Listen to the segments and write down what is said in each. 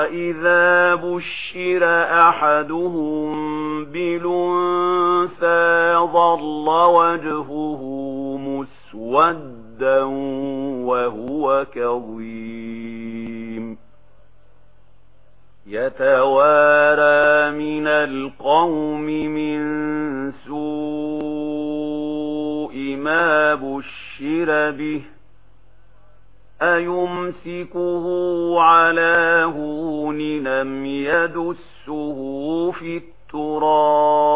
وَإِذَا بُشِّرَ أَحَدُهُم بِالْأُنثَى ظَلَّ وَجْهُهُ مُسْوَدًّا وَهُوَ كَظِيمٌ يَتَوَارَى مِنَ الْقَوْمِ مِنْ سُوءِ مَا بُشِّرَ بِهِ أَيُمْسِكُهُ عَلَى هُونٍ أَمْ يَدُسُّهُ فِي التُّرَابِ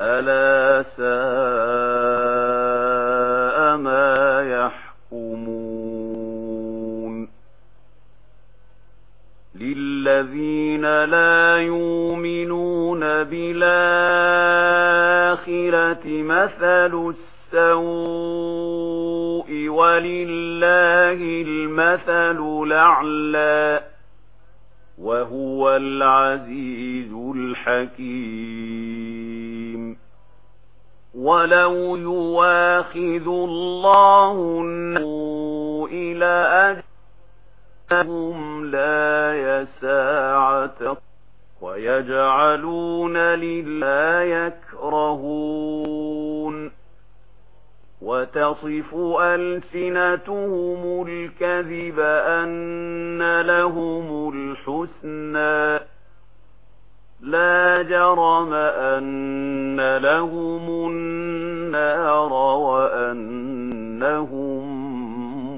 أَلَا سَاءَ مَا يَحْكُمُونَ لِلَّذِينَ لَا يُؤْمِنُونَ بِالْآخِرَةِ مَثَلُ السَّوْءِ وَلِلَّهِ الْمَثَلُ الْأَعْلَى وَهُوَ الْعَزِيزُ الْحَكِيمُ وَلَوْ يُوَاخِذُ اللَّهُ إِلَى أَجَلِهِمْ لَا يَسَاعَةَ وَيَجْعَلُونَ لِلَّهِ يَكْرَهُونَ وتصف ألسنتهم الكذب أن لهم الحسنى لا جرم أن لهم النار وأنهم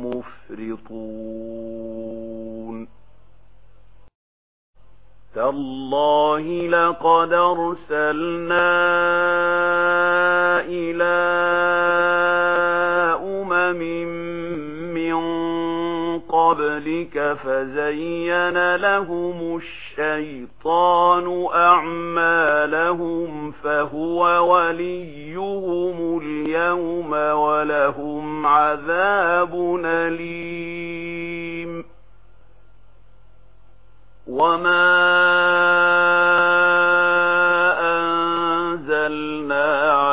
مفرطون. تالله لقد أرسلنا إلى قبلك فزين لهم الشيطان أعمالهم فهو وليهم اليوم ولهم عذاب أليم. وما أنزلنا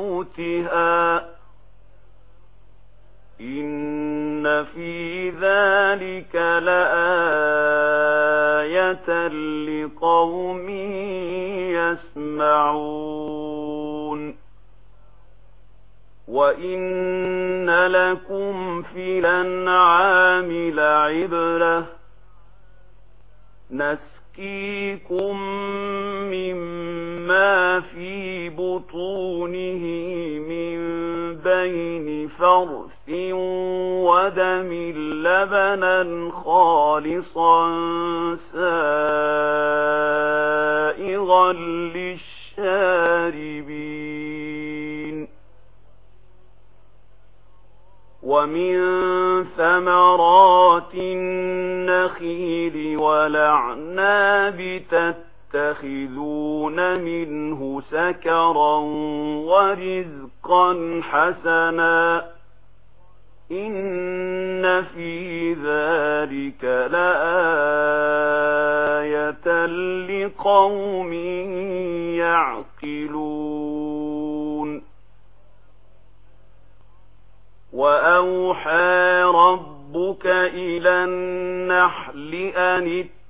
موتها إن في ذلك لآية لقوم يسمعون وإن لكم في الأنعام لعبرة نسكيكم مما ما في بطونه من بين فرث ودم لبنا خالصا سائغا للشاربين. ومن ثمرات النخيل ولعناب تَتَّخِذُونَ تَتَّخِذُونَ مِنْهُ سَكَرًا وَرِزْقًا حَسَنًا إِنَّ فِي ذَلِكَ لَآيَةً لِقَوْمٍ يَعْقِلُونَ وَأَوْحَى رَبُّكَ إِلَى النَّحْلِ أَنِ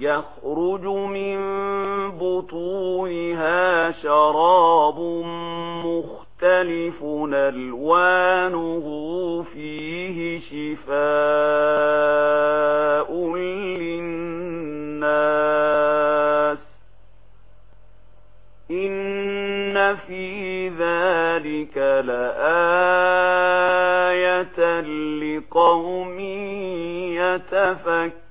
يخرج من بطونها شراب مختلف نلوانه فيه شفاء للناس. إن في ذلك لآية لقوم يتفكرون.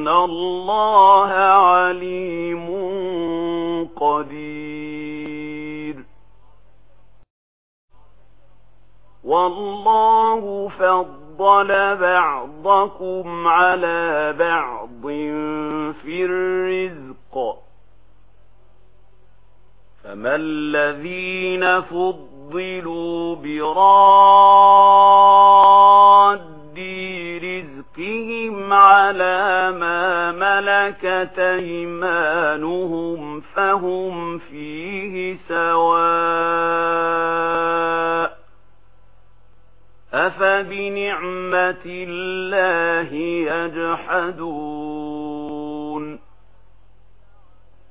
إِنَّ اللَّهَ عَلِيمٌ قَدِيرٌ وَاللَّهُ فَضَّلَ بَعْضَكُمْ عَلَى بَعْضٍ فِي الرِّزْقِ فَمَا الَّذِينَ فُضِّلُوا برام على ما ملكت أيمانهم فهم فيه سواء أفبنعمة الله يجحدون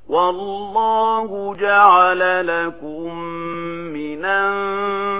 والله جعل لكم من أنفسكم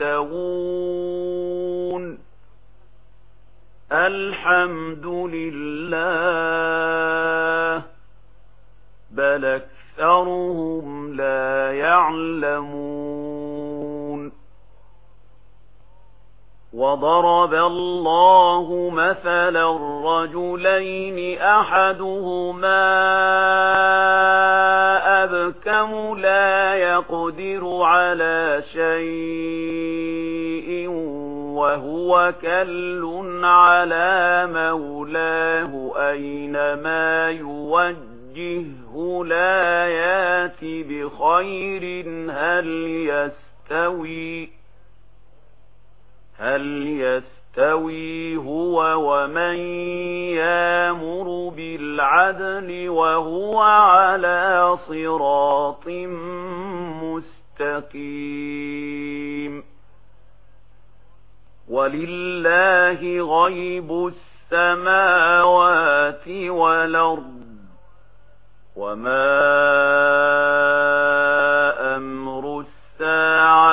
يستوون. الحمد لله بل أكثرهم لا يعلمون. وضرب الله مثلا الرجلين أحدهما الأبكم لا يقدر على شيء وهو كل على مولاه أينما يوجهه لا ياتي بخير هل يستوي هل يستوي يستوي هو ومن يامر بالعدل وهو على صراط مستقيم ولله غيب السماوات والأرض وما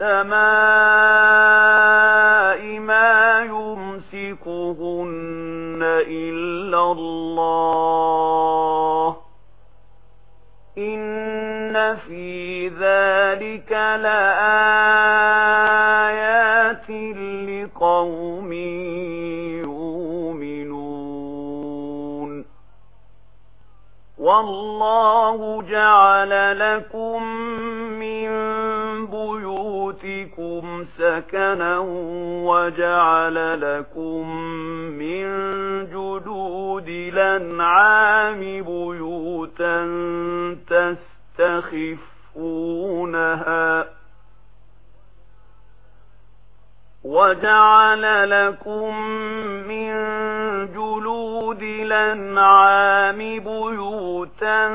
السماء ما يمسكهن إلا الله إن في ذلك لآيات لقوم يؤمنون والله جعل لكم من بيوت بيوتكم سكنا وجعل لكم من جُلُودِ لنعام بيوتا تستخفونها وجعل لكم من جلود لنعام بيوتا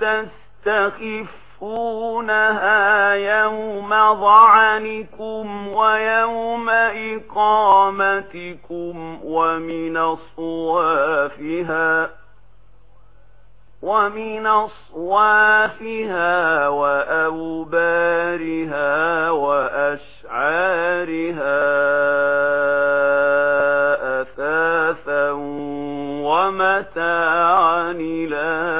تستخفونها تخفونها يوم ضعنكم ويوم إقامتكم ومن أصوافها ومن الصَّوَافِهَا وأوبارها وأشعارها أثاثا ومتاعا لَّهَا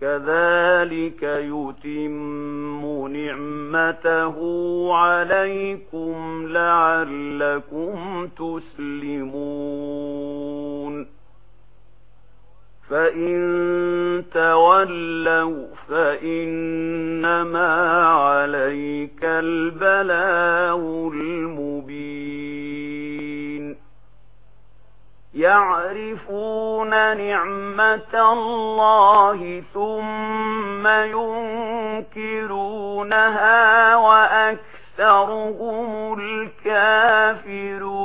كذلك يتم نعمته عليكم لعلكم تسلمون فإن تولوا فإنما عليك البلاء المبين يعرفون نعمة الله ثم ينكرونها وأكثرهم الكافرون.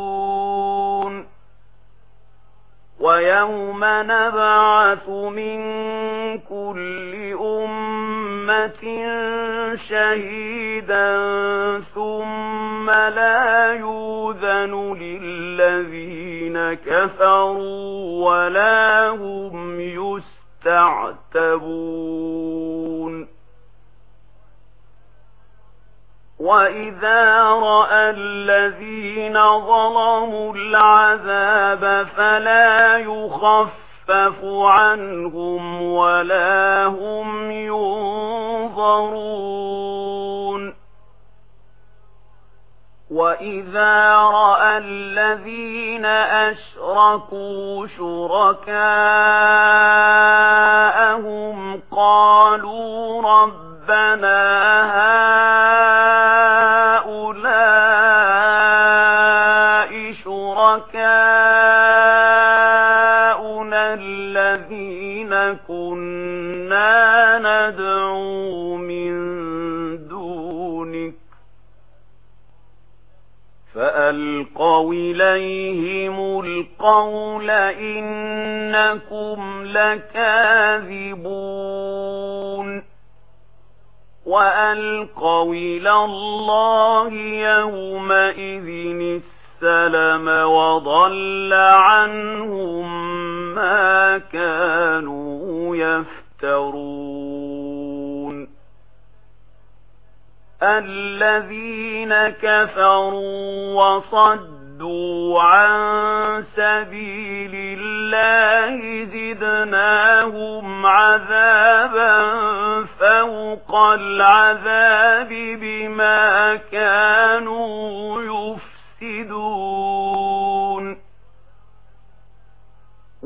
ويوم نبعث من كل أمة بكلمة شهيدا ثم لا يوذن للذين كفروا ولا هم يستعتبون. وَإِذَا رَأَى الَّذِينَ ظَلَمُوا الْعَذَابَ فَلَا يُخَفَّفُ يخفف عنهم ولا هم ينظرون وَإِذَا رَأَى الَّذِينَ أَشْرَكُوا شُرَكَاءَهُمْ قَالُوا رَبَّنَا هَؤُلَاءِ شركاءهم كنا ندعو من دونك فألقوا إليهم القول إنكم لكاذبون وألقوا إلى الله يومئذ السَّلَمَ وضل عنهم ما كانوا يفترون الذين كفروا وصدوا عن سبيل الله زدناهم عذابا فوق العذاب بما كانوا يفترون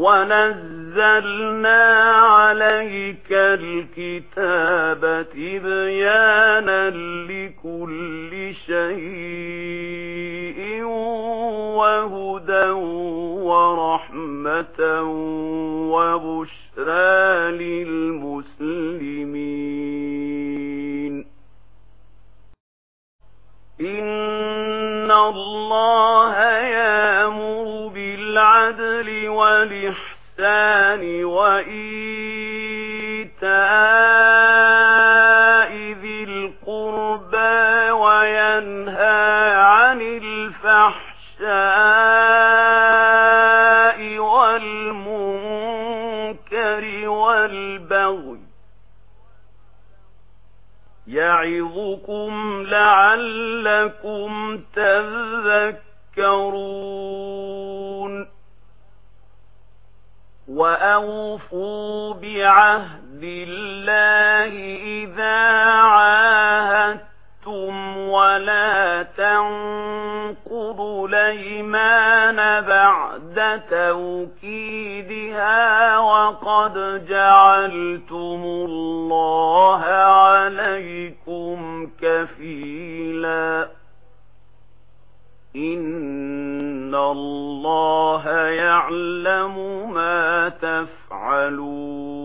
ونزلنا عليك الكتابة بيانا لكل شيء وهدى ورحمة وبشرى للمسلمين إن الله يعظكم لعلكم تذكرون وأوفوا بعهد الله إذا عاهدتم ولا تنقضوا الْأَيْمَانَ بعد بعد توكيدها وقد جعلتم الله عليكم كفيلا. إن الله يعلم ما تفعلون.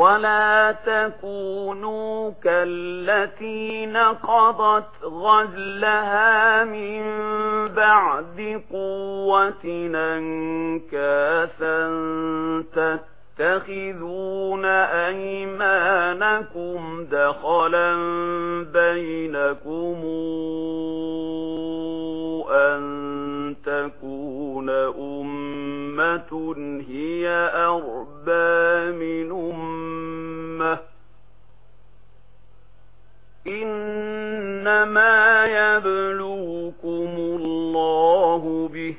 ولا تكونوا كالتي نقضت غزلها من بعد قوة أنكاسا تتخذون أيمانكم دخلا بينكم تكون أمة هي أربى من أمة. إنما يبلوكم الله به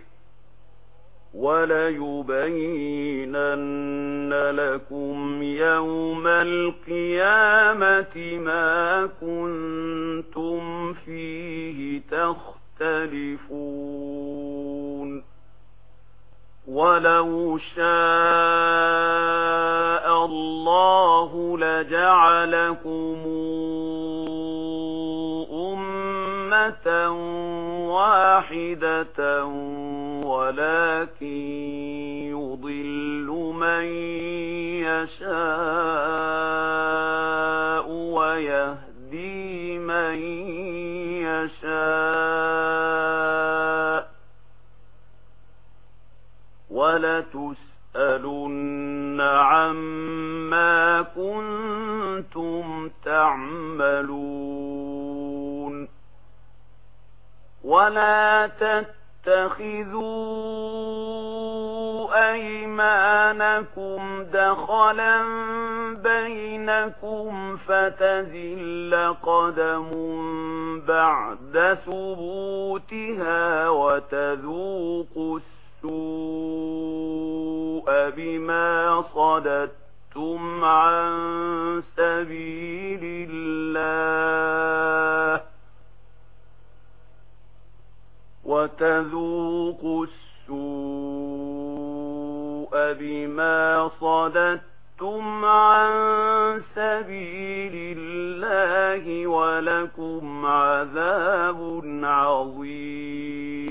وَلَيُبَيِّنَنَّ لَكُمْ يَوْمَ الْقِيَامَةِ مَا كُنْتُمْ فِيهِ تَخْتَلِفُونَ يختلفون ولو شاء الله لجعلكم أمة واحدة ولكن لَتُسْأَلُنَّ عَمَّا كُنْتُمْ تَعْمَلُونَ. وَلَا تَتَّخِذُوا أَيْمَانَكُمْ دَخَلًا بَيْنَكُمْ فَتَزِلَّ قَدَمٌ بَعْدَ ثُبُوتِهَا وَتَذُوقُوا السُّوءَ. بما صددتم عن سبيل الله وتذوقوا السوء بما صددتم عن سبيل الله ولكم عذاب عظيم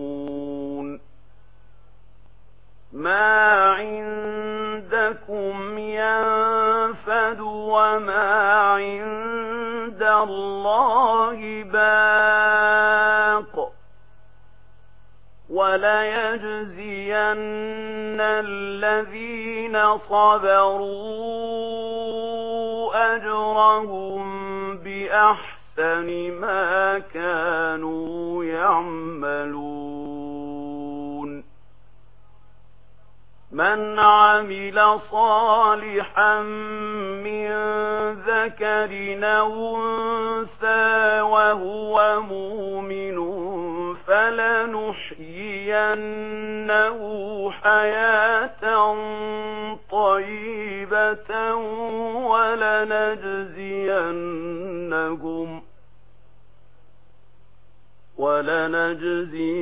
ما عندكم ينفد وما عند الله باق وليجزين الذين صبروا أجرهم بأحسن ما كانوا يعملون من عمل صالحا من ذكر نونسى وهو مؤمن فلنحيينه حياة طيبة ولنجزينهم ولنجزينهم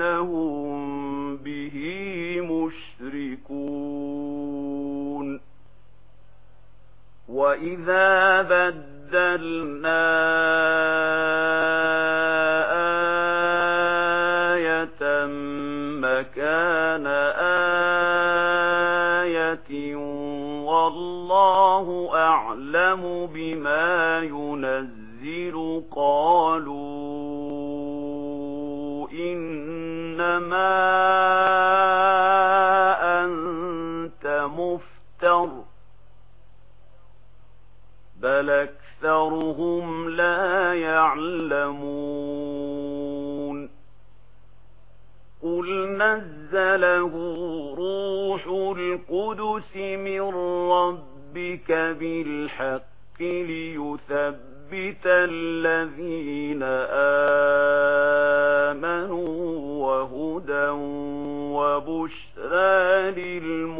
إنهم به مشركون وإذا بدلنا أَكْثَرُهُمْ لَا يَعْلَمُونَ قُلْ نَزَّلَهُ رُوحُ الْقُدُسِ مِنْ رَبِّكَ بِالْحَقِّ لِيُثَبِّتَ الَّذِينَ آمَنُوا وَهُدًى وَبُشْرَى لِلْمُؤْمِنِينَ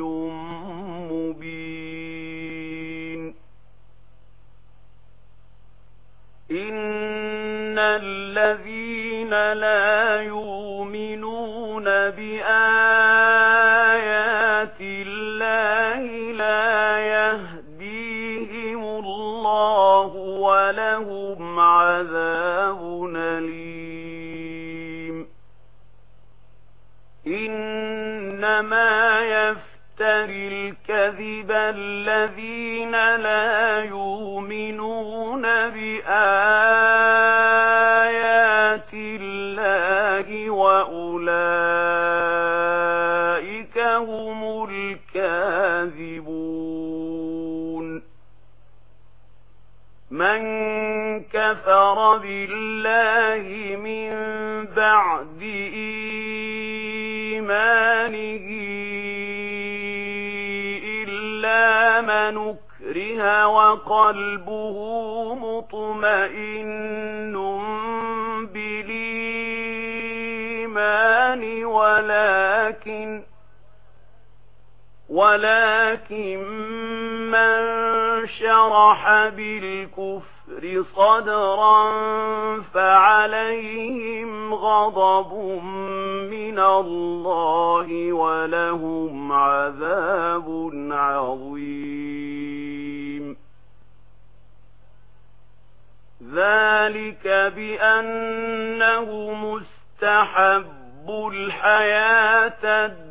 الذين لا يؤمنون بآيات الله لا يهديهم الله ولهم عذاب أَلِيمٌ. إنما يَفْتَرِي الكذب الذين لا يؤمنون كفر بالله من بعد إيمانه إلا من أكره وقلبه مطمئن بالإيمان ولكن ولكن من شرح بالكفر صدرا فعليهم غضب من الله ولهم عذاب عظيم. ذلك بأنه مستحب الحياة الدنيا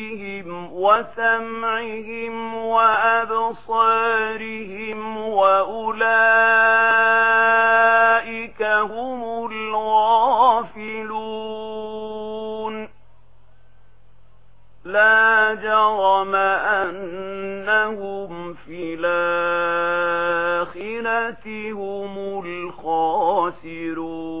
وسمعهم وأبصارهم وأولئك هم الغافلون. لا جرم أنهم في الآخرة هم الخاسرون.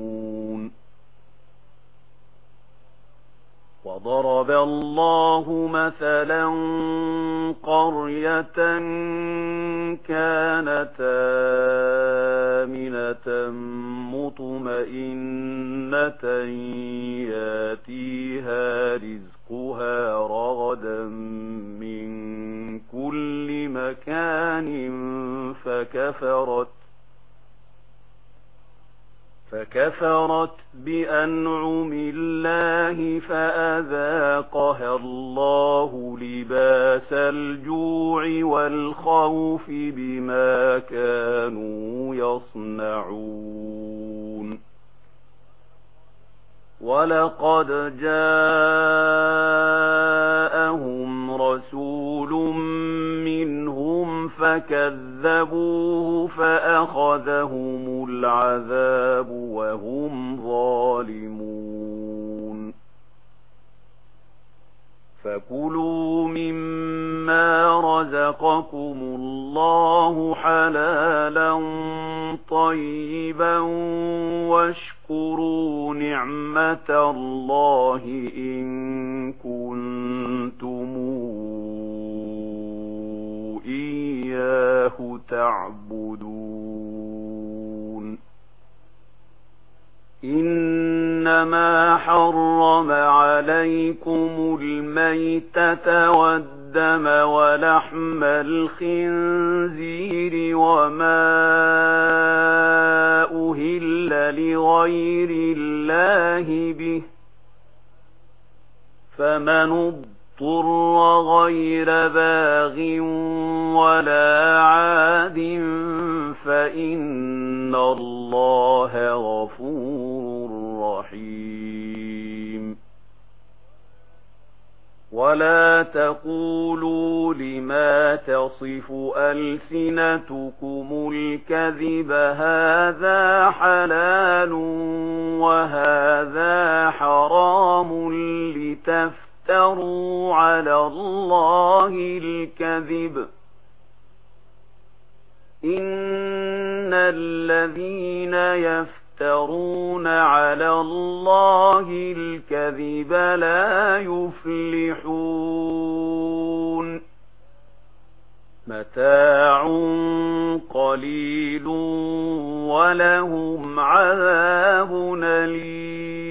وضرب الله مثلا قرية كانت آمنة مطمئنة ياتيها رزقها رغدا من كل مكان فكفرت فكفرت بأنعم الله فأذاقها الله لباس الجوع والخوف بما كانوا يصنعون. ولقد جاءهم رسول منهم فكذبوا كَذَّبُوهُ فَأَخَذَهُمُ الْعَذَابُ وَهُمْ ظَالِمُونَ فَكُلُوا مِمَّا رَزَقَكُمُ اللَّهُ حَلَالًا طَيِّبًا وَاشْكُرُوا نِعْمَةَ اللَّهِ إِن كُنتُمْ إياه تعبدون إنما حرم عليكم الميتة والدم ولحم الخنزير وما أهل لغير الله به فمن اضطر غير باغ ولا عاد فإن الله غفور رحيم. ولا تقولوا لما تصف ألسنتكم الكذب هذا حلال وهذا حرام لتفتر افْتَرُوا عَلَى اللَّهِ الْكَذِبَ إِنَّ الَّذِينَ يَفْتَرُونَ عَلَى اللَّهِ الْكَذِبَ لَا يُفْلِحُونَ مَتَاعٌ قَلِيلٌ وَلَهُمْ عَذَابٌ أَلِيمٌ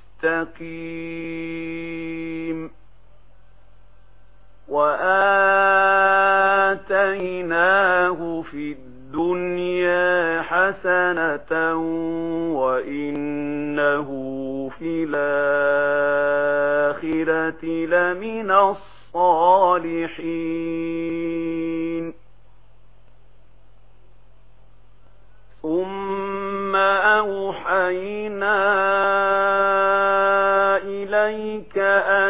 مستقيم وآتيناه في الدنيا حسنة وإنه في الآخرة لمن الصالحين. ثم أوحيناه